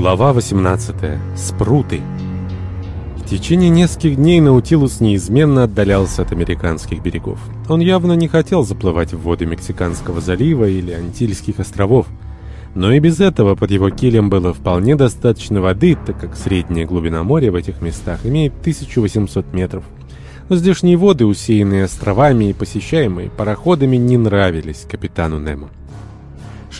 Глава 18. Спруты. В течение нескольких дней Наутилус неизменно отдалялся от американских берегов. Он явно не хотел заплывать в воды Мексиканского залива или Антильских островов. Но и без этого под его килем было вполне достаточно воды, так как средняя глубина моря в этих местах имеет 1800 метров. Но здешние воды, усеянные островами и посещаемые пароходами, не нравились капитану Немо.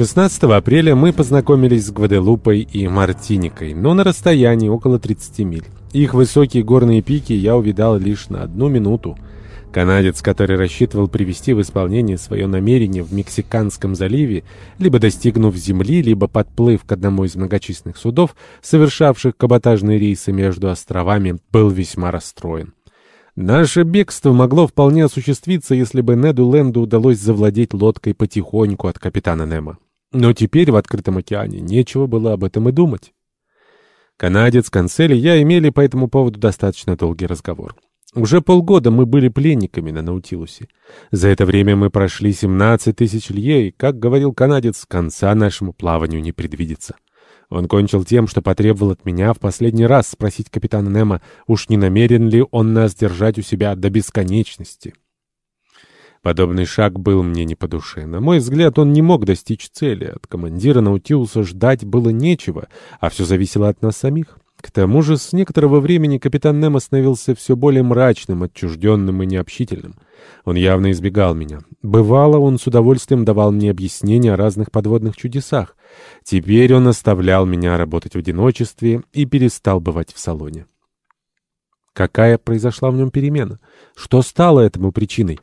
16 апреля мы познакомились с Гваделупой и Мартиникой, но на расстоянии около 30 миль. Их высокие горные пики я увидал лишь на одну минуту. Канадец, который рассчитывал привести в исполнение свое намерение в Мексиканском заливе, либо достигнув земли, либо подплыв к одному из многочисленных судов, совершавших каботажные рейсы между островами, был весьма расстроен. Наше бегство могло вполне осуществиться, если бы Неду Ленду удалось завладеть лодкой потихоньку от капитана Немо. Но теперь в открытом океане нечего было об этом и думать. Канадец, Канцели и я имели по этому поводу достаточно долгий разговор. Уже полгода мы были пленниками на Наутилусе. За это время мы прошли 17 тысяч лье, и, как говорил канадец, конца нашему плаванию не предвидится. Он кончил тем, что потребовал от меня в последний раз спросить капитана Немо, уж не намерен ли он нас держать у себя до бесконечности. Подобный шаг был мне не по душе. На мой взгляд, он не мог достичь цели. От командира Наутилуса ждать было нечего, а все зависело от нас самих. К тому же с некоторого времени капитан Немо становился все более мрачным, отчужденным и необщительным. Он явно избегал меня. Бывало, он с удовольствием давал мне объяснения о разных подводных чудесах. Теперь он оставлял меня работать в одиночестве и перестал бывать в салоне. Какая произошла в нем перемена? Что стало этому причиной?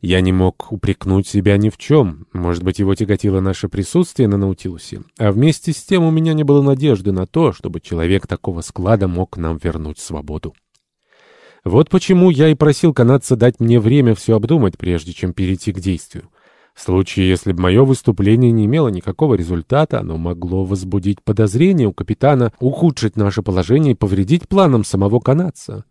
Я не мог упрекнуть себя ни в чем. Может быть, его тяготило наше присутствие на Наутилусе. А вместе с тем у меня не было надежды на то, чтобы человек такого склада мог нам вернуть свободу. Вот почему я и просил канадца дать мне время все обдумать, прежде чем перейти к действию. В случае, если бы мое выступление не имело никакого результата, оно могло возбудить подозрение у капитана, ухудшить наше положение и повредить планам самого канадца.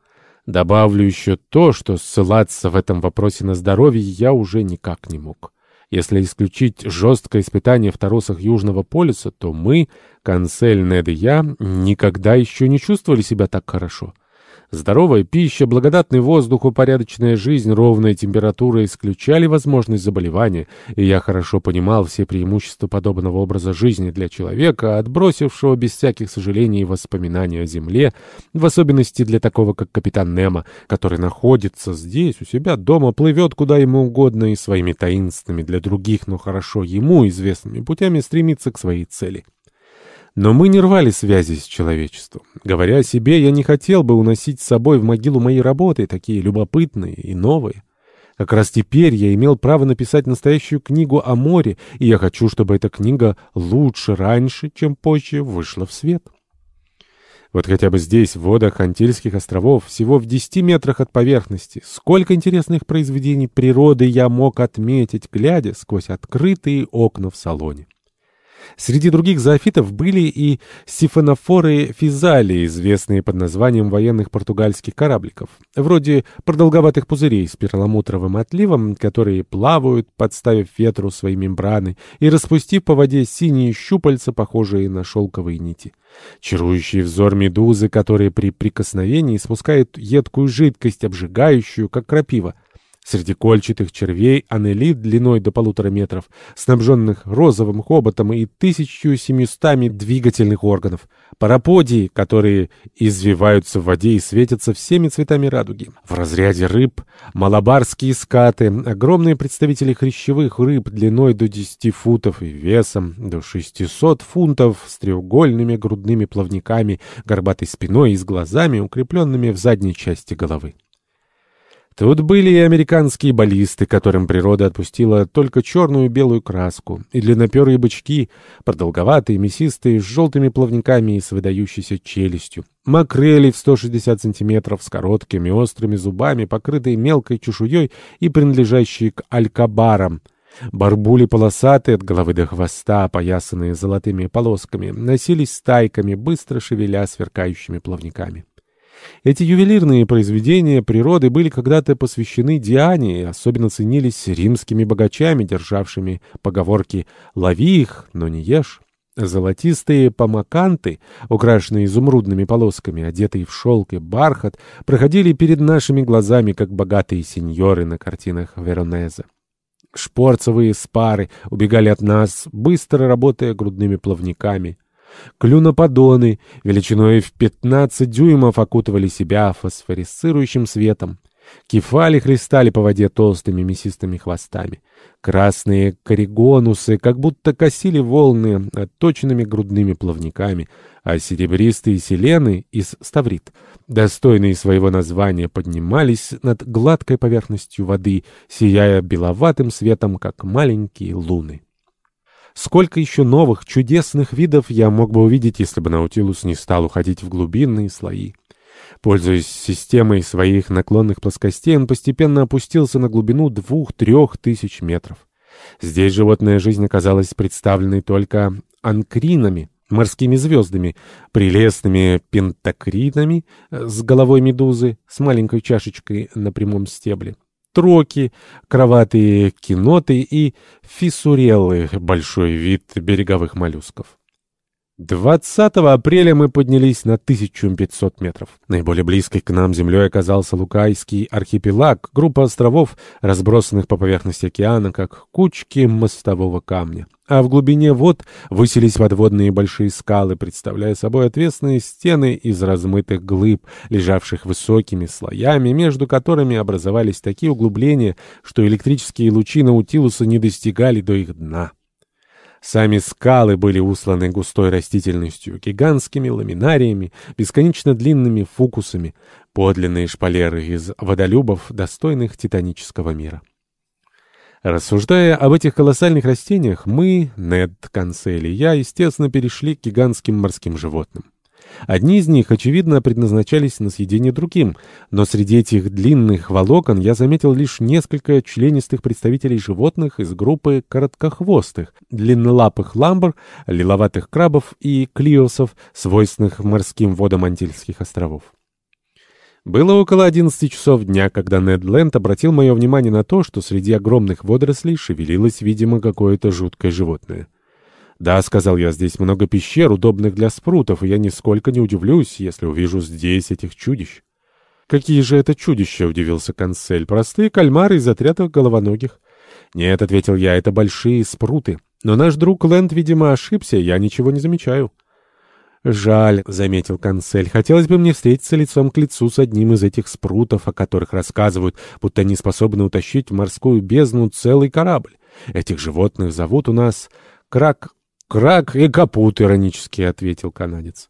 Добавлю еще то, что ссылаться в этом вопросе на здоровье я уже никак не мог. Если исключить жесткое испытание в торосах Южного полюса, то мы, Канцель, Нед и я, никогда еще не чувствовали себя так хорошо. Здоровая пища, благодатный воздух, упорядоченная жизнь, ровная температура исключали возможность заболевания, и я хорошо понимал все преимущества подобного образа жизни для человека, отбросившего без всяких сожалений воспоминания о земле, в особенности для такого, как капитан Немо, который находится здесь, у себя дома, плывет куда ему угодно и своими таинственными для других, но хорошо ему известными путями стремится к своей цели. Но мы не рвали связи с человечеством. Говоря о себе, я не хотел бы уносить с собой в могилу мои работы, такие любопытные и новые. Как раз теперь я имел право написать настоящую книгу о море, и я хочу, чтобы эта книга лучше раньше, чем позже, вышла в свет. Вот хотя бы здесь, в водах Антильских островов, всего в десяти метрах от поверхности, сколько интересных произведений природы я мог отметить, глядя сквозь открытые окна в салоне. Среди других зоофитов были и сифонофоры физалии, известные под названием военных португальских корабликов, вроде продолговатых пузырей с перламутровым отливом, которые плавают, подставив ветру свои мембраны и распустив по воде синие щупальца, похожие на шелковые нити. Чарующий взор медузы, которые при прикосновении спускают едкую жидкость, обжигающую, как крапива, Среди кольчатых червей анелит длиной до полутора метров, снабженных розовым хоботом и тысячу семьюстами двигательных органов. Параподии, которые извиваются в воде и светятся всеми цветами радуги. В разряде рыб малабарские скаты, огромные представители хрящевых рыб длиной до 10 футов и весом до 600 фунтов с треугольными грудными плавниками, горбатой спиной и с глазами, укрепленными в задней части головы. Тут были и американские баллисты, которым природа отпустила только черную и белую краску, и длинноперые бычки, продолговатые, мясистые, с желтыми плавниками и с выдающейся челюстью, макрели в 160 сантиметров с короткими острыми зубами, покрытые мелкой чешуей и принадлежащие к алькабарам, Барбули полосатые от головы до хвоста, опоясанные золотыми полосками, носились стайками, быстро шевеля сверкающими плавниками. Эти ювелирные произведения природы были когда-то посвящены Диане и особенно ценились римскими богачами, державшими поговорки «лови их, но не ешь». Золотистые помаканты, украшенные изумрудными полосками, одетые в шелк и бархат, проходили перед нашими глазами, как богатые сеньоры на картинах Веронезе. Шпорцевые спары убегали от нас, быстро работая грудными плавниками. Клюноподоны величиной в 15 дюймов окутывали себя фосфорисцирующим светом. Кефали хлестали по воде толстыми мясистыми хвостами. Красные коригонусы как будто косили волны отточенными грудными плавниками, а серебристые селены из ставрит, достойные своего названия, поднимались над гладкой поверхностью воды, сияя беловатым светом, как маленькие луны. Сколько еще новых, чудесных видов я мог бы увидеть, если бы Наутилус не стал уходить в глубинные слои. Пользуясь системой своих наклонных плоскостей, он постепенно опустился на глубину двух-трех тысяч метров. Здесь животная жизнь оказалась представленной только анкринами, морскими звездами, прелестными пентакринами с головой медузы, с маленькой чашечкой на прямом стебле, троки, кроватые киноты и фиссуреллы, большой вид береговых моллюсков. 20 апреля мы поднялись на 1500 метров. Наиболее близкой к нам землей оказался Лукайский архипелаг, группа островов, разбросанных по поверхности океана, как кучки мостового камня. А в глубине вод высились подводные большие скалы, представляя собой отвесные стены из размытых глыб, лежавших высокими слоями, между которыми образовались такие углубления, что электрические лучи Наутилуса не достигали до их дна. Сами скалы были усланы густой растительностью, гигантскими ламинариями, бесконечно длинными фукусами, подлинные шпалеры из водолюбов, достойных титанического мира. Рассуждая об этих колоссальных растениях, мы, Нед, Канцель и я, естественно, перешли к гигантским морским животным. Одни из них, очевидно, предназначались на съедение другим, но среди этих длинных волокон я заметил лишь несколько членистых представителей животных из группы короткохвостых, длиннолапых ламбр, лиловатых крабов и клиосов, свойственных морским водам Антильских островов. Было около 11 часов дня, когда Нед Ленд обратил мое внимание на то, что среди огромных водорослей шевелилось, видимо, какое-то жуткое животное. «Да», — сказал я, — «здесь много пещер, удобных для спрутов, и я нисколько не удивлюсь, если увижу здесь этих чудищ». «Какие же это чудища?» — удивился консель. «Простые кальмары из отряда головоногих». «Нет», — ответил я, — «это большие спруты. Но наш друг Лэнд, видимо, ошибся, я ничего не замечаю». «Жаль», — заметил консель, — «хотелось бы мне встретиться лицом к лицу с одним из этих спрутов, о которых рассказывают, будто они способны утащить в морскую бездну целый корабль. Этих животных зовут у нас Крак «Крак и капут», — иронически ответил канадец.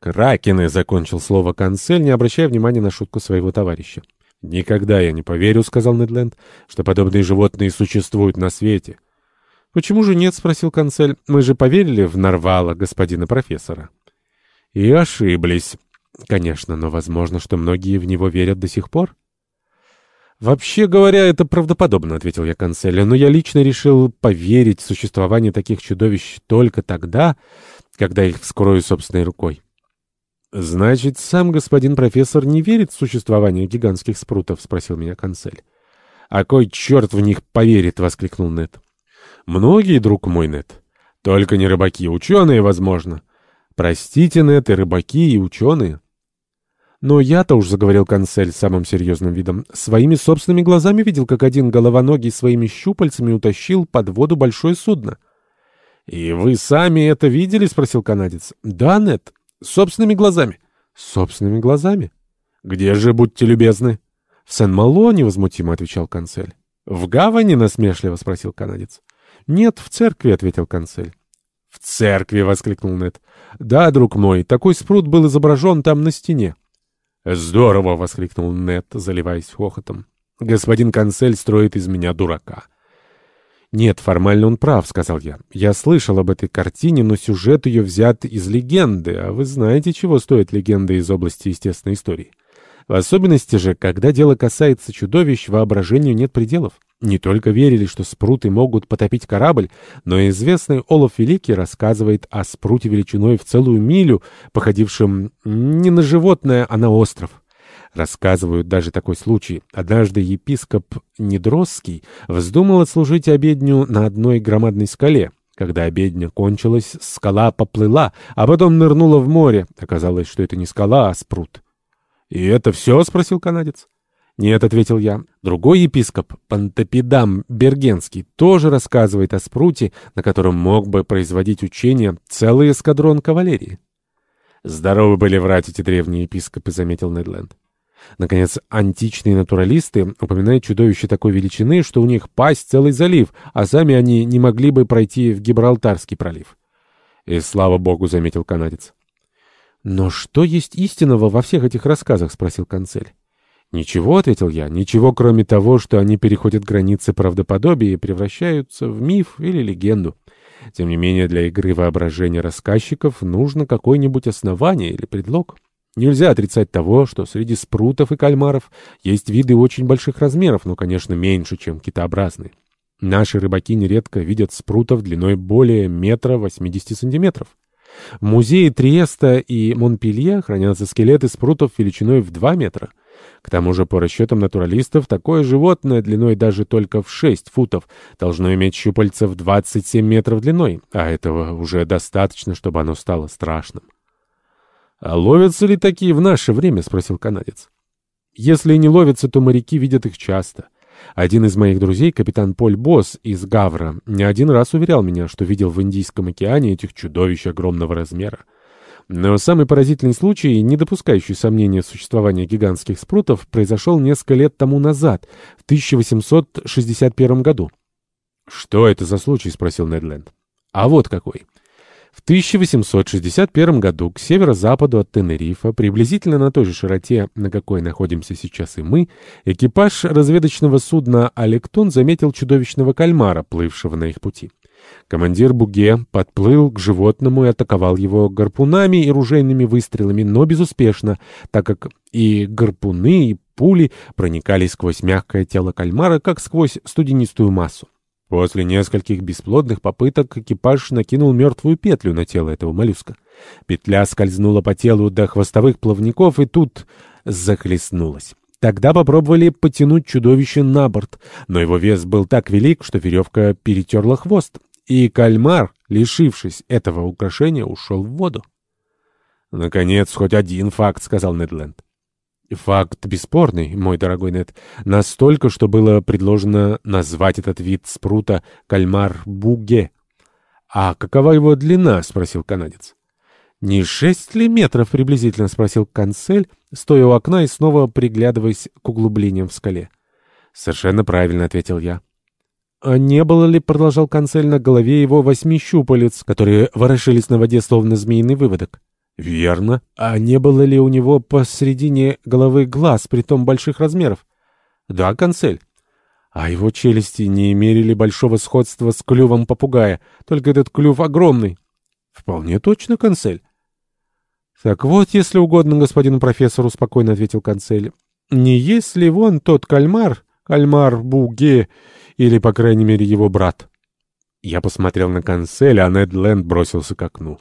«Кракены», — закончил слово канцель, не обращая внимания на шутку своего товарища. «Никогда я не поверю», — сказал Недленд, — «что подобные животные существуют на свете». «Почему же нет?» — спросил канцель. «Мы же поверили в Нарвала, господина профессора». «И ошиблись». «Конечно, но возможно, что многие в него верят до сих пор». «Вообще говоря, это правдоподобно», — ответил я канцелю, «но я лично решил поверить в существование таких чудовищ только тогда, когда их вскрою собственной рукой». «Значит, сам господин профессор не верит в существование гигантских спрутов?» — спросил меня канцель. «А кой черт в них поверит?» — воскликнул Нед. «Многие, друг мой, Нед. Только не рыбаки, ученые, возможно. Простите, Нед, и рыбаки, и ученые». Но я-то уж заговорил консель самым серьезным видом. Своими собственными глазами видел, как один головоногий своими щупальцами утащил под воду большое судно. — И вы сами это видели? — спросил канадец. — Да, нет. Собственными глазами. — Собственными глазами? — Где же, будьте любезны? — В Сен-Мало, — невозмутимо отвечал консель. — В гавани? — насмешливо спросил канадец. — Нет, в церкви, — ответил консель. — В церкви! — воскликнул Нед. — Да, друг мой, такой спрут был изображен там на стене. «Здорово!» — воскликнул Нет, заливаясь хохотом. «Господин Канцель строит из меня дурака». «Нет, формально он прав», — сказал я. «Я слышал об этой картине, но сюжет ее взят из легенды, а вы знаете, чего стоят легенды из области естественной истории. В особенности же, когда дело касается чудовищ, воображению нет пределов. Не только верили, что спруты могут потопить корабль, но известный Олаф Великий рассказывает о спруте величиной в целую милю, походившем не на животное, а на остров. Рассказывают даже такой случай. Однажды епископ Недросский вздумал отслужить обедню на одной громадной скале. Когда обедня кончилась, скала поплыла, а потом нырнула в море. Оказалось, что это не скала, а спрут. «И это все?» — спросил канадец. «Нет», — ответил я. Другой епископ, Пантопидам Бергенский, тоже рассказывает о спруте, на котором мог бы производить учения целый эскадрон кавалерии. «Здоровы были врать эти древние епископы», — заметил Недленд. Наконец, античные натуралисты упоминают чудовище такой величины, что у них пасть целый залив, а сами они не могли бы пройти в Гибралтарский пролив. И слава богу, заметил канадец. «Но что есть истинного во всех этих рассказах?» — спросил канцель. «Ничего», — ответил я, — «ничего, кроме того, что они переходят границы правдоподобия и превращаются в миф или легенду. Тем не менее, для игры воображения рассказчиков нужно какое-нибудь основание или предлог». Нельзя отрицать того, что среди спрутов и кальмаров есть виды очень больших размеров, но, конечно, меньше, чем китообразные. Наши рыбаки нередко видят спрутов длиной более метра 80 сантиметров. В музее Триеста и Монпелье хранятся скелеты спрутов величиной в 2 метра. К тому же, по расчетам натуралистов, такое животное длиной даже только в 6 футов должно иметь щупальца в 27 метров длиной, а этого уже достаточно, чтобы оно стало страшным. «А ловятся ли такие в наше время?» — спросил канадец. «Если и не ловятся, то моряки видят их часто. Один из моих друзей, капитан Поль Босс из Гавра, не один раз уверял меня, что видел в Индийском океане этих чудовищ огромного размера. Но самый поразительный случай, не допускающий сомнения в существовании гигантских спрутов, произошел несколько лет тому назад, в 1861 году. «Что это за случай?» — спросил Недленд. «А вот какой». В 1861 году к северо-западу от Тенерифа, приблизительно на той же широте, на какой находимся сейчас и мы, экипаж разведочного судна «Алектон» заметил чудовищного кальмара, плывшего на их пути. Командир Буге подплыл к животному и атаковал его гарпунами и ружейными выстрелами, но безуспешно, так как и гарпуны, и пули проникали сквозь мягкое тело кальмара, как сквозь студенистую массу. После нескольких бесплодных попыток экипаж накинул мертвую петлю на тело этого моллюска. Петля скользнула по телу до хвостовых плавников и тут захлестнулась. Тогда попробовали потянуть чудовище на борт, но его вес был так велик, что веревка перетерла хвост, и кальмар, лишившись этого украшения, ушел в воду. «Наконец, хоть один факт», — сказал Недленд. Факт бесспорный, мой дорогой Нед. Настолько, что было предложено назвать этот вид спрута кальмар-буге. «А какова его длина?» — спросил канадец. «Не шесть ли метров приблизительно?» — спросил канцель, стоя у окна и снова приглядываясь к углублениям в скале. «Совершенно правильно», — ответил я. «А не было ли, — продолжал канцель, — на голове его восьми щупалец, которые ворошились на воде, словно змеиный выводок?» «Верно. А не было ли у него посредине головы глаз, притом больших размеров?» «Да, консель». «А его челюсти не имели ли большого сходства с клювом попугая? Только этот клюв огромный». «Вполне точно, консель». «Так вот, если угодно, господину профессору», — спокойно ответил консель. «Не есть ли вон тот кальмар, кальмар Буге, или, по крайней мере, его брат?» Я посмотрел на конселя, а Нед Ленд бросился к окну.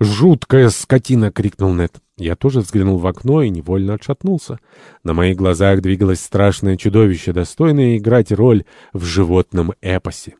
«Жуткая скотина!» — крикнул Нед. Я тоже взглянул в окно и невольно отшатнулся. На моих глазах двигалось страшное чудовище, достойное играть роль в животном эпосе.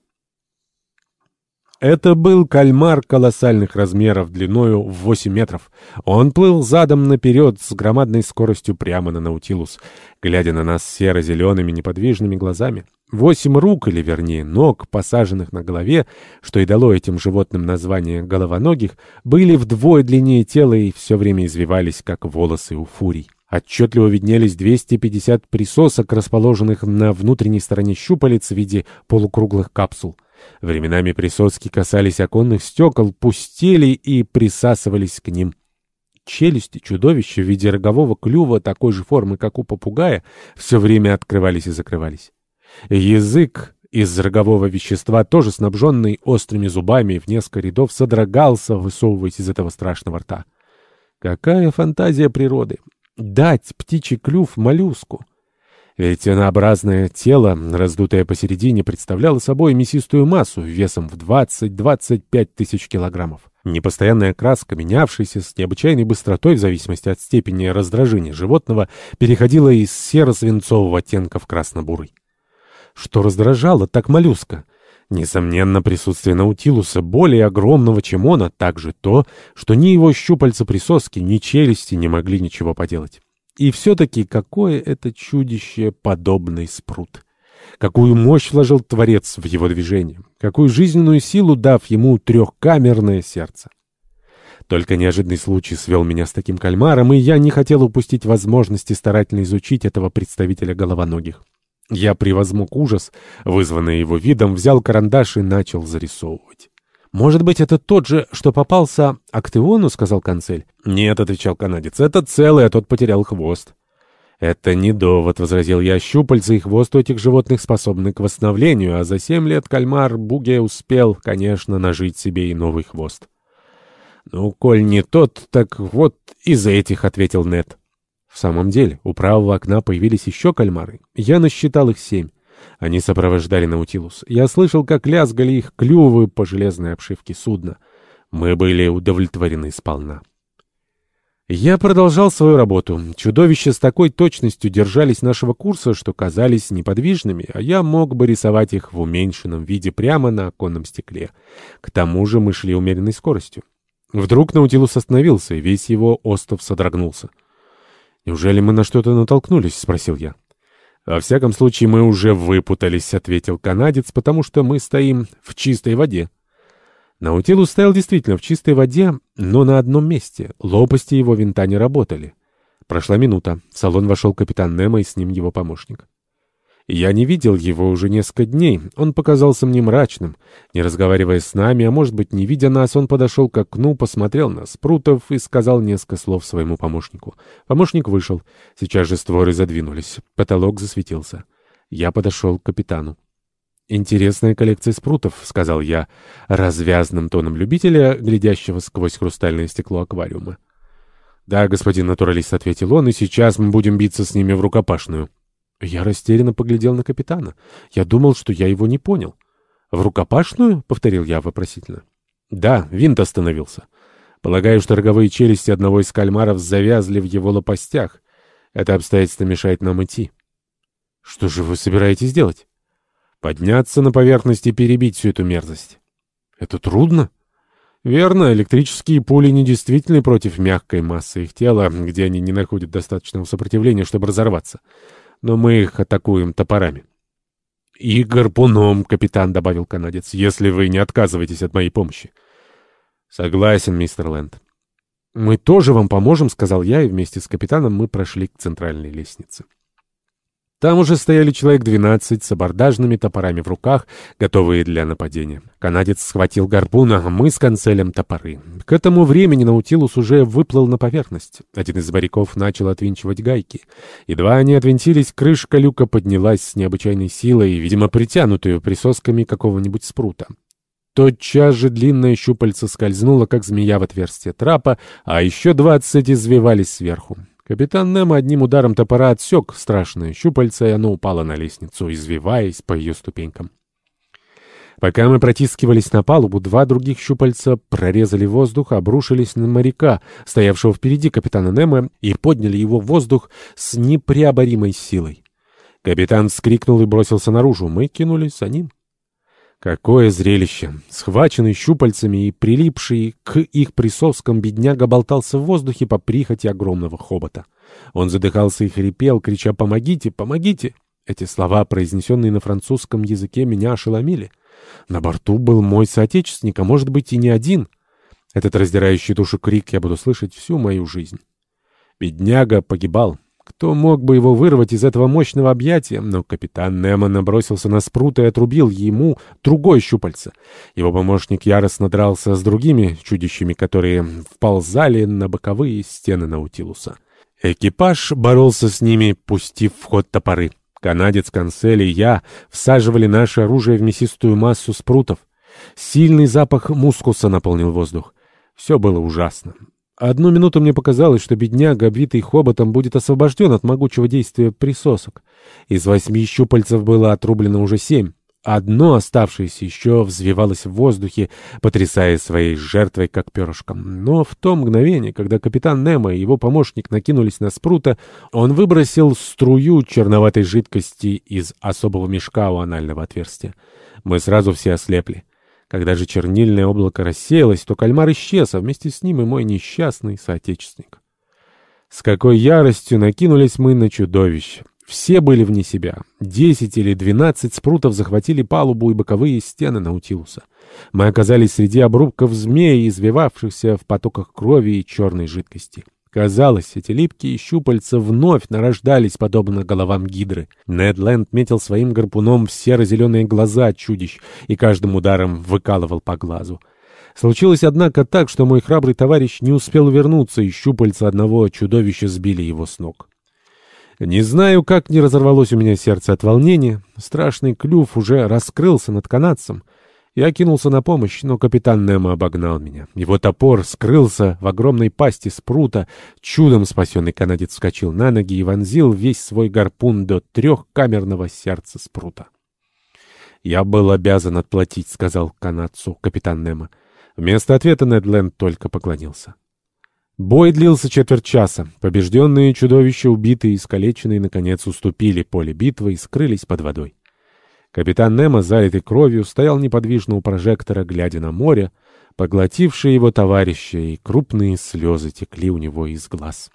Это был кальмар колоссальных размеров, длиною в 8 метров. Он плыл задом наперед с громадной скоростью прямо на Наутилус, глядя на нас серо-зелеными неподвижными глазами. Восемь рук, или вернее ног, посаженных на голове, что и дало этим животным название головоногих, были вдвое длиннее тела и все время извивались, как волосы у фурий. Отчетливо виднелись 250 присосок, расположенных на внутренней стороне щупалец в виде полукруглых капсул. Временами присоски касались оконных стекол, пустели и присасывались к ним. Челюсти чудовища в виде рогового клюва такой же формы, как у попугая, все время открывались и закрывались. Язык из рогового вещества, тоже снабженный острыми зубами, в несколько рядов содрогался, высовываясь из этого страшного рта. Какая фантазия природы! Дать птичий клюв моллюску! Ведь тело, раздутое посередине, представляло собой мясистую массу весом в 20-25 тысяч килограммов. Непостоянная краска, менявшаяся с необычайной быстротой в зависимости от степени раздражения животного, переходила из серо-свинцового оттенка в красно-бурый. Что раздражало так моллюска? Несомненно, присутствие Наутилуса, более огромного, чем он, а также то, что ни его щупальца-присоски, ни челюсти не могли ничего поделать. И все-таки какое это чудище подобный спрут! Какую мощь вложил Творец в его движение, какую жизненную силу дав ему трехкамерное сердце! Только неожиданный случай свел меня с таким кальмаром, и я не хотел упустить возможности старательно изучить этого представителя головоногих. Я превозмог ужас, вызванный его видом, взял карандаш и начал зарисовывать. «Может быть, это тот же, что попался Актеону?» — сказал канцель. «Нет», — отвечал канадец, — «это целый, а тот потерял хвост». «Это не довод», — возразил я. «Щупальца и хвост у этих животных способны к восстановлению, а за семь лет кальмар Буге успел, конечно, нажить себе и новый хвост». «Ну, коль не тот, так вот из этих», — ответил Нет. В самом деле, у правого окна появились еще кальмары. Я насчитал их семь. Они сопровождали Наутилус. Я слышал, как лязгали их клювы по железной обшивке судна. Мы были удовлетворены сполна. Я продолжал свою работу. Чудовища с такой точностью держались нашего курса, что казались неподвижными, а я мог бы рисовать их в уменьшенном виде прямо на оконном стекле. К тому же мы шли умеренной скоростью. Вдруг Наутилус остановился, и весь его остов содрогнулся. «Неужели мы на что-то натолкнулись?» — спросил я. «Во всяком случае, мы уже выпутались», — ответил канадец, «потому что мы стоим в чистой воде». Наутилус стоял действительно в чистой воде, но на одном месте. Лопасти его винта не работали. Прошла минута. В салон вошел капитан Немо и с ним его помощник. Я не видел его уже несколько дней. Он показался мне мрачным. Не разговаривая с нами, а может быть, не видя нас, он подошел к окну, посмотрел на Спрутов и сказал несколько слов своему помощнику. Помощник вышел. Сейчас же створы задвинулись. Потолок засветился. Я подошел к капитану. «Интересная коллекция спрутов», — сказал я, развязным тоном любителя, глядящего сквозь хрустальное стекло аквариума. «Да, господин натуралист», — ответил он, — «и сейчас мы будем биться с ними в рукопашную». Я растерянно поглядел на капитана. Я думал, что я его не понял. «В рукопашную?» — повторил я вопросительно. «Да, винт остановился. Полагаю, что роговые челюсти одного из кальмаров завязли в его лопастях. Это обстоятельство мешает нам идти». «Что же вы собираетесь делать?» «Подняться на поверхность и перебить всю эту мерзость». «Это трудно?» Верно, электрические пули недействительны против мягкой массы их тела, где они не находят достаточного сопротивления, чтобы разорваться но мы их атакуем топорами. — И гарпуном, — капитан добавил канадец, — если вы не отказываетесь от моей помощи. — Согласен, мистер Лэнд. — Мы тоже вам поможем, — сказал я, и вместе с капитаном мы прошли к центральной лестнице. Там уже стояли человек двенадцать с абордажными топорами в руках, готовые для нападения. Канадец схватил гарпун, а мы с канцелем топоры. К этому времени Наутилус уже выплыл на поверхность. Один из моряков начал отвинчивать гайки. Едва они отвинтились, крышка люка поднялась с необычайной силой, видимо, притянутую присосками какого-нибудь спрута. Тотчас же длинное щупальце скользнуло, как змея в отверстие трапа, а еще двадцать извивались сверху. Капитан Немо одним ударом топора отсек страшное щупальце, и оно упало на лестницу, извиваясь по ее ступенькам. Пока мы протискивались на палубу, два других щупальца прорезали воздух, обрушились на моряка, стоявшего впереди капитана Немо, и подняли его в воздух с непреоборимой силой. Капитан вскрикнул и бросился наружу. Мы кинулись за ним. Какое зрелище! Схваченный щупальцами и прилипший к их присоскам бедняга болтался в воздухе по прихоти огромного хобота. Он задыхался и хрипел, крича «Помогите! Помогите!» Эти слова, произнесенные на французском языке, меня ошеломили. На борту был мой соотечественник, а может быть и не один. Этот раздирающий душу крик я буду слышать всю мою жизнь. Бедняга погибал. Кто мог бы его вырвать из этого мощного объятия? Но капитан Немо набросился на спрут и отрубил ему другой щупальце. Его помощник яростно дрался с другими чудищами, которые вползали на боковые стены Наутилуса. Экипаж боролся с ними, пустив в ход топоры. Канадец, Канцель и я всаживали наше оружие в мясистую массу спрутов. Сильный запах мускуса наполнил воздух. Все было ужасно. Одну минуту мне показалось, что бедняга, обвитый хоботом, будет освобожден от могучего действия присосок. Из восьми щупальцев было отрублено уже семь. одно оставшееся еще взвивалось в воздухе, потрясая своей жертвой как перышком. Но в то мгновение, когда капитан Немо и его помощник накинулись на спрута, он выбросил струю черноватой жидкости из особого мешка у анального отверстия. Мы сразу все ослепли. Когда же чернильное облако рассеялось, то кальмар исчез, а вместе с ним и мой несчастный соотечественник. С какой яростью накинулись мы на чудовище. Все были вне себя. Десять или двенадцать спрутов захватили палубу и боковые стены Наутилуса. Мы оказались среди обрубков змей, извивавшихся в потоках крови и черной жидкости. Казалось, эти липкие щупальца вновь нарождались, подобно головам гидры. Нед Ленд метил своим гарпуном в серо-зеленые глаза чудищ и каждым ударом выкалывал по глазу. Случилось, однако, так, что мой храбрый товарищ не успел вернуться, и щупальца одного чудовища сбили его с ног. Не знаю, как не разорвалось у меня сердце от волнения. Страшный клюв уже раскрылся над канадцем. Я кинулся на помощь, но капитан Немо обогнал меня. Его топор скрылся в огромной пасти спрута. Чудом спасенный канадец вскочил на ноги и вонзил весь свой гарпун до трехкамерного сердца спрута. «Я был обязан отплатить», — сказал канадцу капитан Немо. Вместо ответа Недленд только поклонился. Бой длился четверть часа. Побежденные чудовища, убитые и искалеченные, наконец уступили поле битвы и скрылись под водой. Капитан Немо, залитый кровью, стоял неподвижно у прожектора, глядя на море, поглотившее его товарища, и крупные слезы текли у него из глаз.